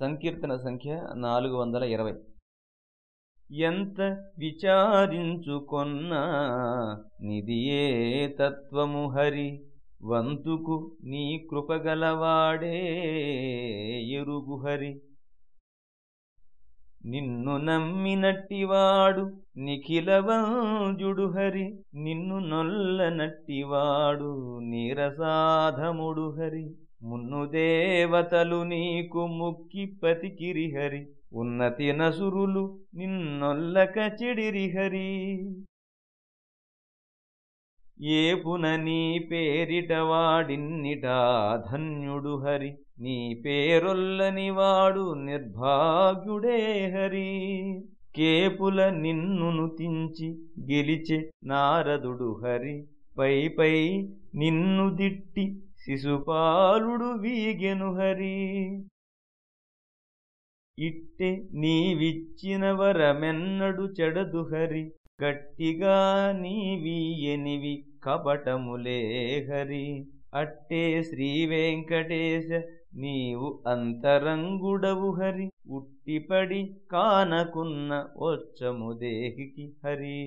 సంకీర్తన సంఖ్య నాలుగు వందల ఇరవై. ఎంత విచారించుకొన్నా నిదియే తత్వము హరి వంతుకు నీ కృపగలవాడే ఎరుగు హరి. నిన్ను నమ్మినట్టివాడు నిఖిలవంజుడు హరి నిన్ను నొల్లనట్టివాడు నీరసాధముడు హరి. మున్ను దేవతలు నీకు ముక్కి పతికిరిహరి ఉన్నతి నసురులు నిన్నొల్లక చెడిరిహరి. ఏపున నీ పేరిట వాడిన్నిటా ధన్యుడు హరి నీ పేరొల్లని వాడు నిర్భాగ్యుడే హరి. కేపుల నిన్నును తించి గెలిచె నారదుడు హరి పై పై నిన్ను దిట్టి శిశుపాలుడు వీగెను హరి. ఇట్టె నీవిచ్చిన వరమెన్నడు చెడదు హరి. గట్టిగా నీవీయనివి కపటములే హరి. అట్టే శ్రీ వెంకటేశ నీవు అంతరంగుడవు హరి. ఉట్టిపడి కానకున్న వచ్చము దేహికి హరి.